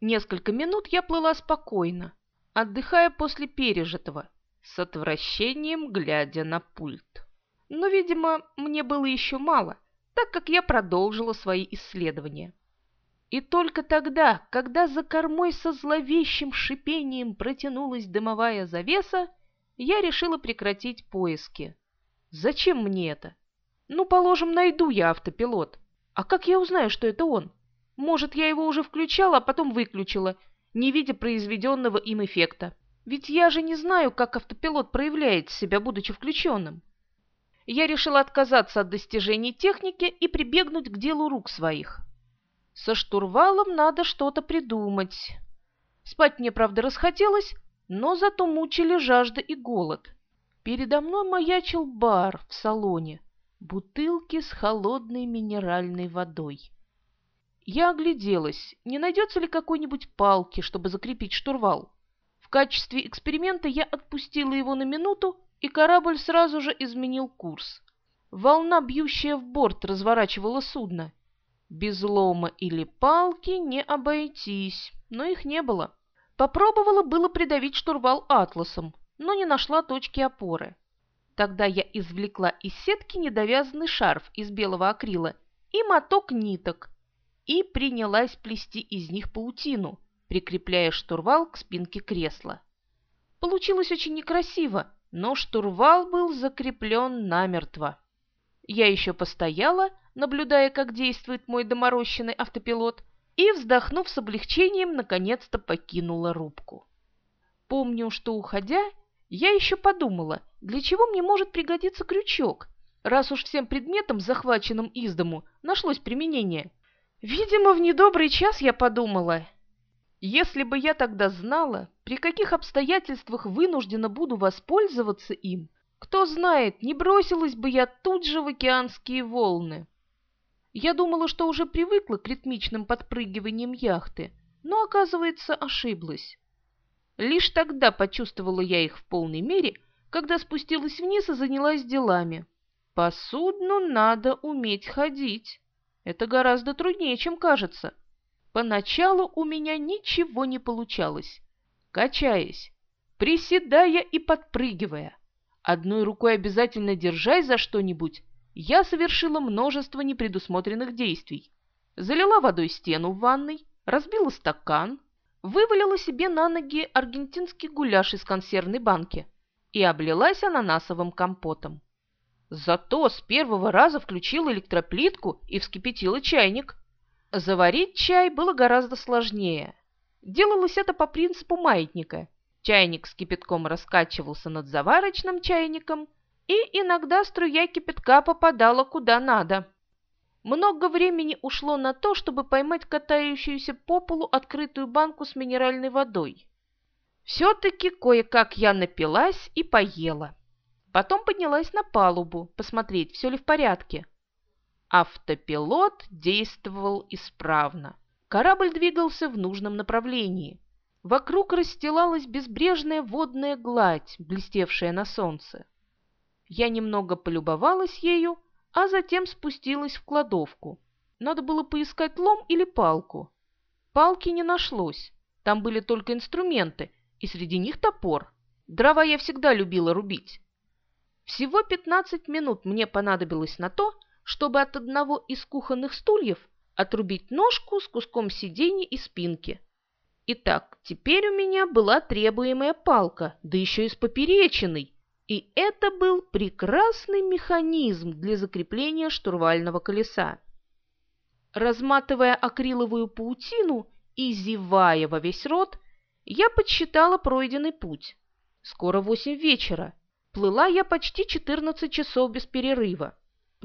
Несколько минут я плыла спокойно, отдыхая после пережитого, с отвращением глядя на пульт. Но, видимо, мне было еще мало, так как я продолжила свои исследования. И только тогда, когда за кормой со зловещим шипением протянулась дымовая завеса, я решила прекратить поиски. Зачем мне это? Ну, положим, найду я автопилот. А как я узнаю, что это он? Может, я его уже включала, а потом выключила, не видя произведенного им эффекта. Ведь я же не знаю, как автопилот проявляет себя, будучи включенным. Я решила отказаться от достижений техники и прибегнуть к делу рук своих. Со штурвалом надо что-то придумать. Спать мне, правда, расхотелось, но зато мучили жажда и голод. Передо мной маячил бар в салоне, бутылки с холодной минеральной водой. Я огляделась, не найдется ли какой-нибудь палки, чтобы закрепить штурвал. В качестве эксперимента я отпустила его на минуту, и корабль сразу же изменил курс. Волна, бьющая в борт, разворачивала судно. Без лома или палки не обойтись, но их не было. Попробовала было придавить штурвал атласом, но не нашла точки опоры. Тогда я извлекла из сетки недовязанный шарф из белого акрила и моток ниток и принялась плести из них паутину, прикрепляя штурвал к спинке кресла. Получилось очень некрасиво, но штурвал был закреплен намертво. Я еще постояла, наблюдая, как действует мой доморощенный автопилот, и, вздохнув с облегчением, наконец-то покинула рубку. Помню, что, уходя, я еще подумала, для чего мне может пригодиться крючок, раз уж всем предметам, захваченным из дому, нашлось применение. Видимо, в недобрый час я подумала, если бы я тогда знала, при каких обстоятельствах вынуждена буду воспользоваться им, кто знает, не бросилась бы я тут же в океанские волны. Я думала, что уже привыкла к ритмичным подпрыгиваниям яхты, но, оказывается, ошиблась. Лишь тогда почувствовала я их в полной мере, когда спустилась вниз и занялась делами. По судну надо уметь ходить. Это гораздо труднее, чем кажется. Поначалу у меня ничего не получалось. Качаясь, приседая и подпрыгивая, одной рукой обязательно держась за что-нибудь, я совершила множество непредусмотренных действий. Залила водой стену в ванной, разбила стакан, вывалила себе на ноги аргентинский гуляш из консервной банки и облилась ананасовым компотом. Зато с первого раза включила электроплитку и вскипятила чайник. Заварить чай было гораздо сложнее. Делалось это по принципу маятника. Чайник с кипятком раскачивался над заварочным чайником, и иногда струя кипятка попадала куда надо. Много времени ушло на то, чтобы поймать катающуюся по полу открытую банку с минеральной водой. Все-таки кое-как я напилась и поела. Потом поднялась на палубу, посмотреть, все ли в порядке. Автопилот действовал исправно. Корабль двигался в нужном направлении. Вокруг расстилалась безбрежная водная гладь, блестевшая на солнце. Я немного полюбовалась ею, а затем спустилась в кладовку. Надо было поискать лом или палку. Палки не нашлось, там были только инструменты, и среди них топор. Дрова я всегда любила рубить. Всего 15 минут мне понадобилось на то, чтобы от одного из кухонных стульев отрубить ножку с куском сиденья и спинки. Итак, теперь у меня была требуемая палка, да еще и с поперечиной, и это был прекрасный механизм для закрепления штурвального колеса. Разматывая акриловую паутину и зевая во весь рот, я подсчитала пройденный путь. Скоро восемь вечера. Плыла я почти 14 часов без перерыва.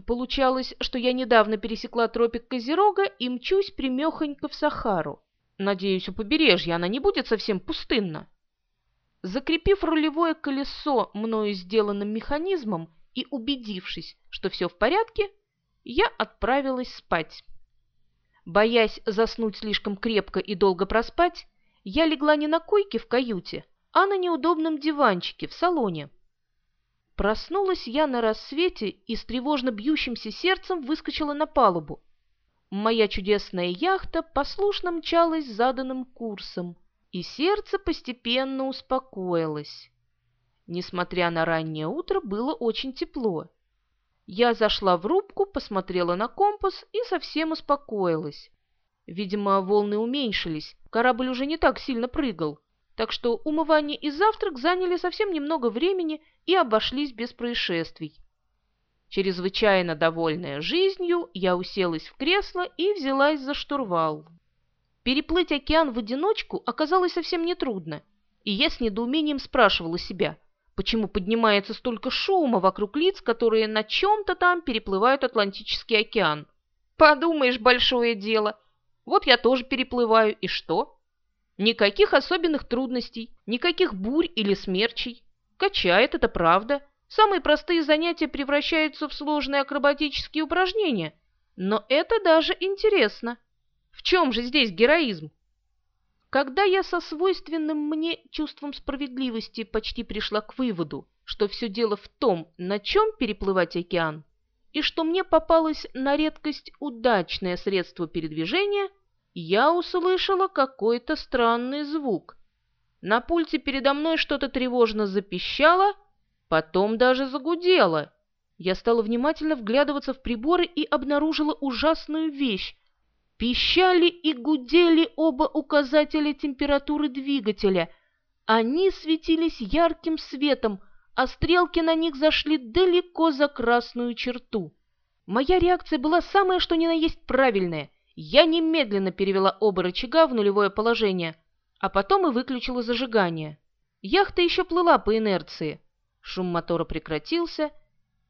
Получалось, что я недавно пересекла тропик Козерога и мчусь примехонько в Сахару. Надеюсь, у побережья она не будет совсем пустынна. Закрепив рулевое колесо мною сделанным механизмом и убедившись, что все в порядке, я отправилась спать. Боясь заснуть слишком крепко и долго проспать, я легла не на койке в каюте, а на неудобном диванчике в салоне. Проснулась я на рассвете и с тревожно бьющимся сердцем выскочила на палубу. моя чудесная яхта послушно мчалась заданным курсом, и сердце постепенно успокоилось. Несмотря на раннее утро, было очень тепло. Я зашла в рубку, посмотрела на компас и совсем успокоилась. Видимо, волны уменьшились, корабль уже не так сильно прыгал, так что умывание и завтрак заняли совсем немного времени и обошлись без происшествий. Чрезвычайно довольная жизнью, я уселась в кресло и взялась за штурвал. Переплыть океан в одиночку оказалось совсем нетрудно, и я с недоумением спрашивала себя, почему поднимается столько шума вокруг лиц, которые на чем-то там переплывают Атлантический океан. Подумаешь, большое дело. Вот я тоже переплываю, и что? Никаких особенных трудностей, никаких бурь или смерчей. Качает, это правда. Самые простые занятия превращаются в сложные акробатические упражнения. Но это даже интересно. В чем же здесь героизм? Когда я со свойственным мне чувством справедливости почти пришла к выводу, что все дело в том, на чем переплывать океан, и что мне попалось на редкость удачное средство передвижения, я услышала какой-то странный звук. На пульте передо мной что-то тревожно запищало, потом даже загудело. Я стала внимательно вглядываться в приборы и обнаружила ужасную вещь. Пищали и гудели оба указателя температуры двигателя. Они светились ярким светом, а стрелки на них зашли далеко за красную черту. Моя реакция была самая что ни на есть правильная. Я немедленно перевела оба рычага в нулевое положение, а потом и выключила зажигание. Яхта еще плыла по инерции. Шум мотора прекратился,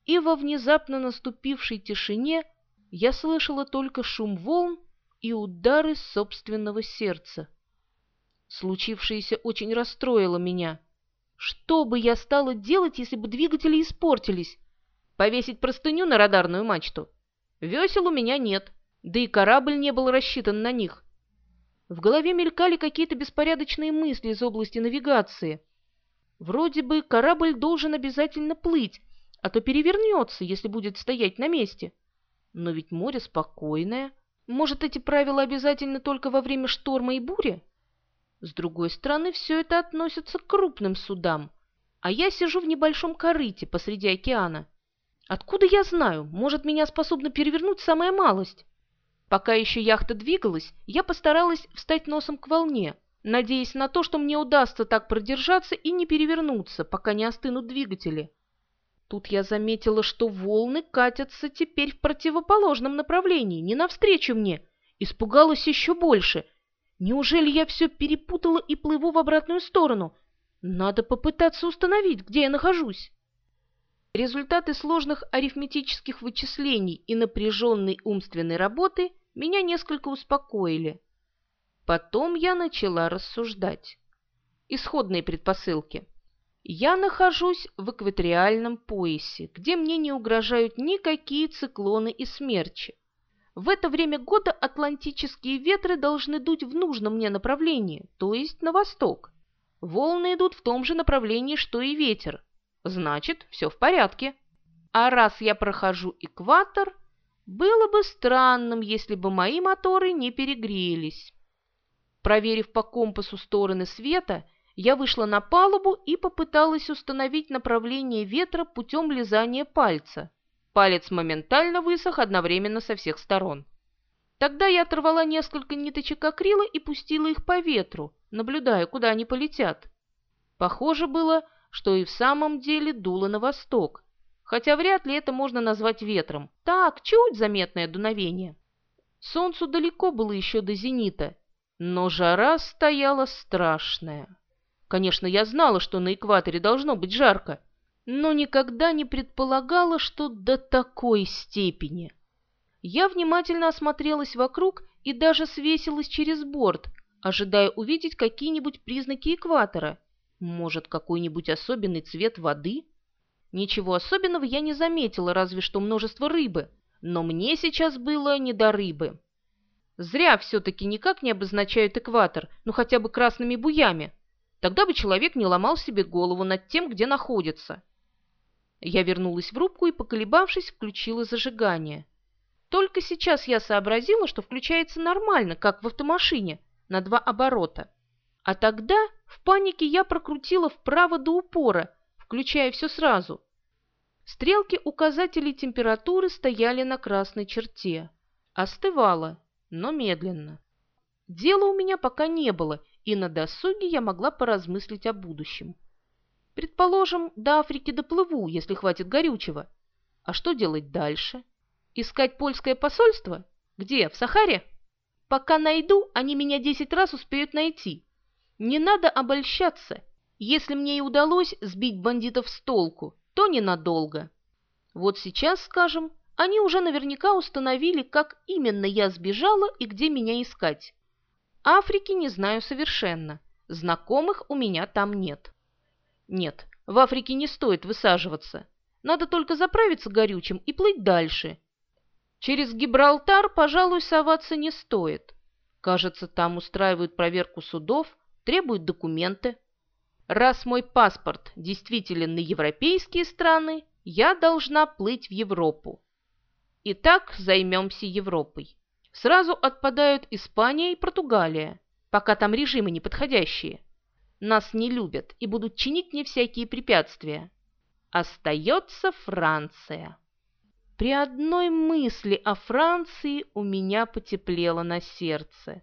и во внезапно наступившей тишине я слышала только шум волн и удары собственного сердца. Случившееся очень расстроило меня. Что бы я стала делать, если бы двигатели испортились? Повесить простыню на радарную мачту? Весел у меня нет, да и корабль не был рассчитан на них. В голове мелькали какие-то беспорядочные мысли из области навигации. Вроде бы корабль должен обязательно плыть, а то перевернется, если будет стоять на месте. Но ведь море спокойное, может, эти правила обязательны только во время шторма и бури? С другой стороны, все это относится к крупным судам, а я сижу в небольшом корыте посреди океана. Откуда я знаю? Может, меня способна перевернуть самая малость? Пока еще яхта двигалась, я постаралась встать носом к волне, надеясь на то, что мне удастся так продержаться и не перевернуться, пока не остынут двигатели. Тут я заметила, что волны катятся теперь в противоположном направлении, не навстречу мне. Испугалась еще больше. Неужели я все перепутала и плыву в обратную сторону? Надо попытаться установить, где я нахожусь. Результаты сложных арифметических вычислений и напряженной умственной работы меня несколько успокоили. Потом я начала рассуждать. Исходные предпосылки – я нахожусь в экваториальном поясе, где мне не угрожают никакие циклоны и смерчи. В это время года атлантические ветры должны дуть в нужном мне направлении, то есть на восток. Волны идут в том же направлении, что и ветер. Значит, все в порядке. А раз я прохожу экватор, было бы странным, если бы мои моторы не перегрелись. Проверив по компасу стороны света, я вышла на палубу и попыталась установить направление ветра путем лизания пальца. Палец моментально высох одновременно со всех сторон. Тогда я оторвала несколько ниточек акрила и пустила их по ветру, наблюдая, куда они полетят. Похоже было, что и в самом деле дуло на восток, хотя вряд ли это можно назвать ветром. Так, чуть заметное дуновение. Солнцу далеко было еще до зенита, но жара стояла страшная. Конечно, я знала, что на экваторе должно быть жарко, но никогда не предполагала, что до такой степени. Я внимательно осмотрелась вокруг и даже свесилась через борт, ожидая увидеть какие-нибудь признаки экватора. Может, какой-нибудь особенный цвет воды? Ничего особенного я не заметила, разве что множество рыбы, но мне сейчас было не до рыбы. Зря все-таки никак не обозначают экватор, ну хотя бы красными буями. Тогда бы человек не ломал себе голову над тем, где находится. Я вернулась в рубку и, поколебавшись, включила зажигание. Только сейчас я сообразила, что включается нормально, как в автомашине, на два оборота. А тогда в панике я прокрутила вправо до упора, включая все сразу. Стрелки указателей температуры стояли на красной черте. Остывало, но медленно. Дела у меня пока не было, и на досуге я могла поразмыслить о будущем. Предположим, до Африки доплыву, если хватит горючего. А что делать дальше? Искать польское посольство? Где, в Сахаре? Пока найду, они меня десять раз успеют найти. Не надо обольщаться. Если мне и удалось сбить бандитов с толку, то ненадолго. Вот сейчас, скажем, они уже наверняка установили, как именно я сбежала и где меня искать. Африки не знаю совершенно. Знакомых у меня там нет. Нет, в Африке не стоит высаживаться. Надо только заправиться горючим и плыть дальше. Через Гибралтар, пожалуй, соваться не стоит. Кажется, там устраивают проверку судов, требуют документы. Раз мой паспорт действителен на европейские страны, я должна плыть в Европу. Итак, займемся Европой. Сразу отпадают Испания и Португалия, пока там режимы неподходящие. Нас не любят и будут чинить мне всякие препятствия. Остается Франция. При одной мысли о Франции у меня потеплело на сердце.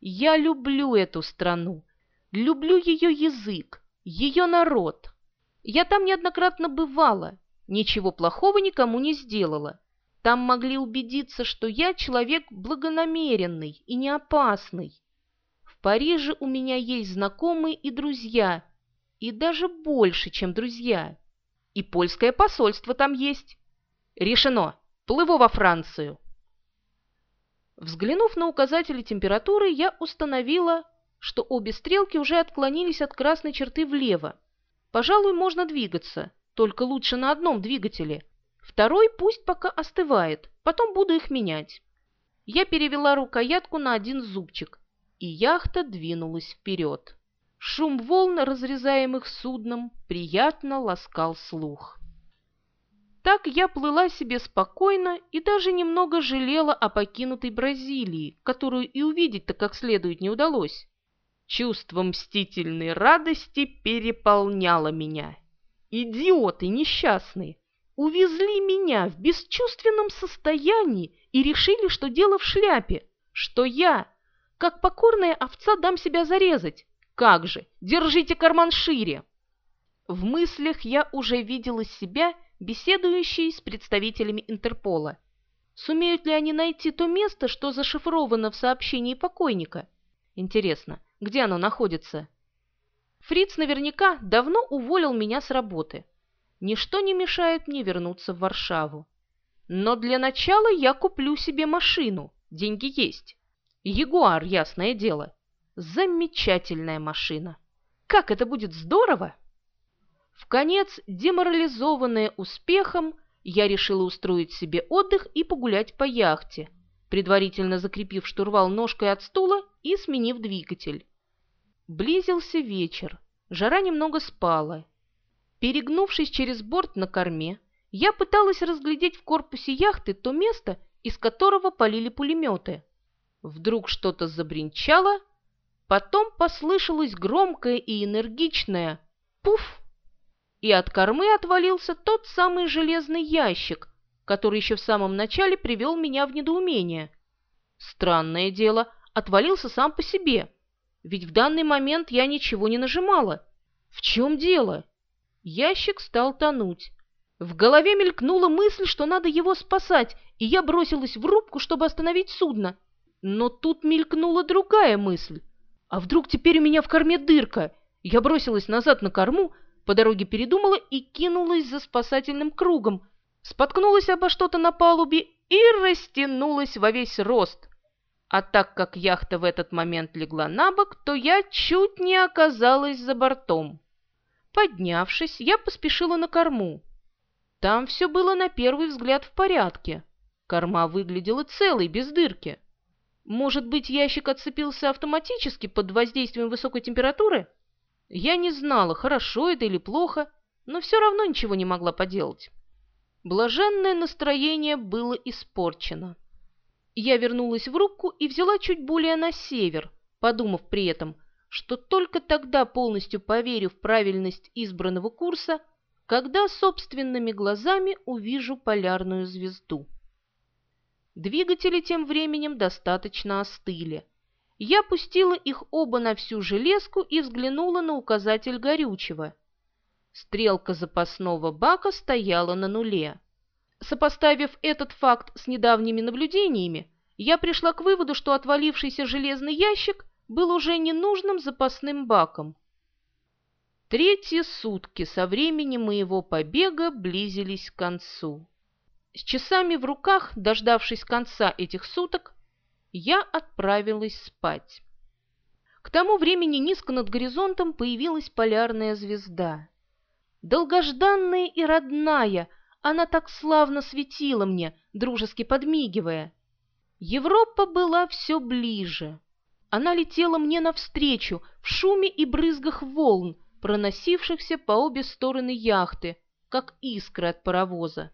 Я люблю эту страну, люблю ее язык, ее народ. Я там неоднократно бывала, ничего плохого никому не сделала. Там могли убедиться, что я человек благонамеренный и не опасный. Париже у меня есть знакомые и друзья, и даже больше, чем друзья. И польское посольство там есть. Решено. Плыву во Францию. Взглянув на указатели температуры, я установила, что обе стрелки уже отклонились от красной черты влево. Пожалуй, можно двигаться, только лучше на одном двигателе. Второй пусть пока остывает, потом буду их менять. Я перевела рукоятку на один зубчик и яхта двинулась вперед. Шум волн, разрезаемых судном, приятно ласкал слух. Так я плыла себе спокойно и даже немного жалела о покинутой Бразилии, которую и увидеть-то как следует не удалось. Чувство мстительной радости переполняло меня. Идиоты несчастные! Увезли меня в бесчувственном состоянии и решили, что дело в шляпе, что я, как покорная овца дам себя зарезать. Как же, держите карман шире. В мыслях я уже видела себя, беседующей с представителями Интерпола. Сумеют ли они найти то место, что зашифровано в сообщении покойника? Интересно, где оно находится? Фриц наверняка давно уволил меня с работы. Ничто не мешает мне вернуться в Варшаву. Но для начала я куплю себе машину, деньги есть. Ягуар, ясное дело. Замечательная машина. Как это будет здорово! В конец, деморализованная успехом, я решила устроить себе отдых и погулять по яхте, предварительно закрепив штурвал ножкой от стула и сменив двигатель. Близился вечер, жара немного спала. Перегнувшись через борт на корме, я пыталась разглядеть в корпусе яхты то место, из которого полили пулеметы. Вдруг что-то забринчало, потом послышалось громкое и энергичное «пуф!» и от кормы отвалился тот самый железный ящик, который еще в самом начале привел меня в недоумение. Странное дело, отвалился сам по себе, ведь в данный момент я ничего не нажимала. В чем дело? Ящик стал тонуть. В голове мелькнула мысль, что надо его спасать, и я бросилась в рубку, чтобы остановить судно. Но тут мелькнула другая мысль. А вдруг теперь у меня в корме дырка? Я бросилась назад на корму, по дороге передумала и кинулась за спасательным кругом. Споткнулась обо что-то на палубе и растянулась во весь рост. А так как яхта в этот момент легла на бок, то я чуть не оказалась за бортом. Поднявшись, я поспешила на корму. Там все было на первый взгляд в порядке. Корма выглядела целой, без дырки. Может быть, ящик отцепился автоматически под воздействием высокой температуры? Я не знала, хорошо это или плохо, но все равно ничего не могла поделать. Блаженное настроение было испорчено. Я вернулась в рубку и взяла чуть более на север, подумав при этом, что только тогда полностью поверю в правильность избранного курса, когда собственными глазами увижу полярную звезду. Двигатели тем временем достаточно остыли. Я пустила их оба на всю железку и взглянула на указатель горючего. Стрелка запасного бака стояла на нуле. Сопоставив этот факт с недавними наблюдениями, я пришла к выводу, что отвалившийся железный ящик был уже ненужным запасным баком. Третьи сутки со времени моего побега близились к концу. С часами в руках, дождавшись конца этих суток, я отправилась спать. К тому времени низко над горизонтом появилась полярная звезда. Долгожданная и родная, она так славно светила мне, дружески подмигивая. Европа была все ближе. Она летела мне навстречу в шуме и брызгах волн, проносившихся по обе стороны яхты, как искры от паровоза.